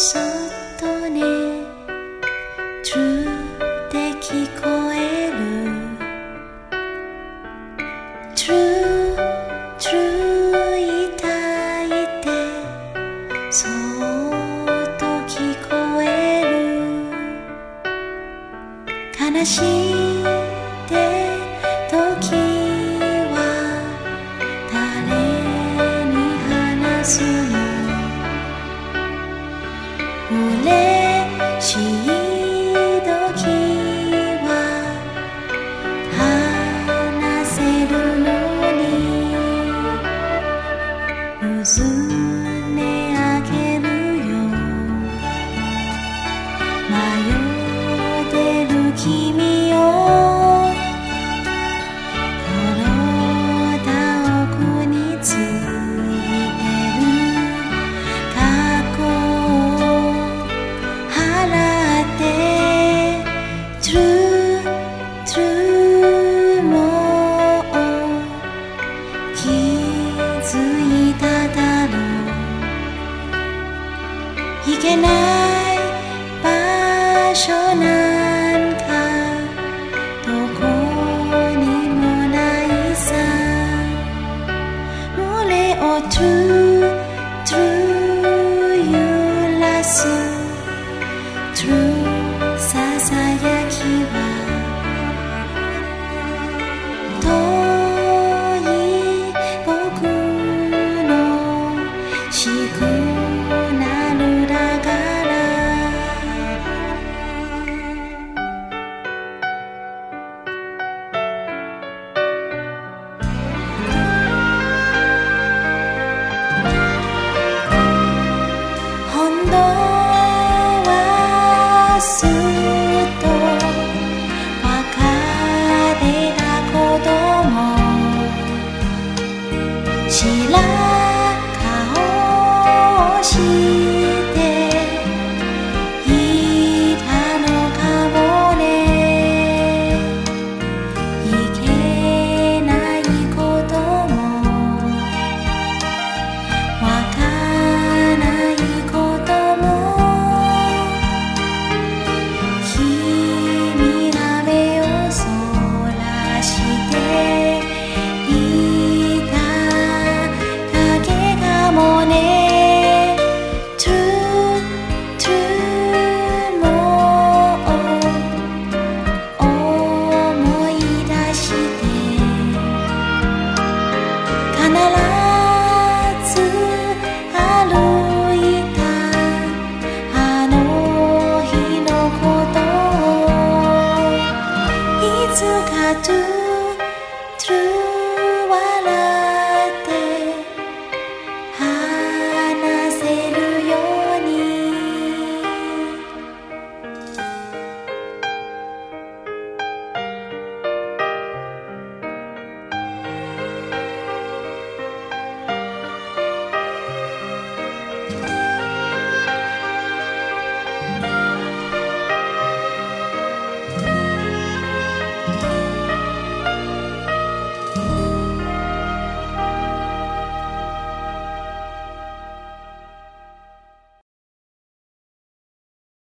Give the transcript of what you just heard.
そっとね True って聞こえる。True True 言いたいってそっと聞こえる。悲しい嬉しい所なんかどこにもないさ。群れをトゥトゥ揺らす。t r u 起来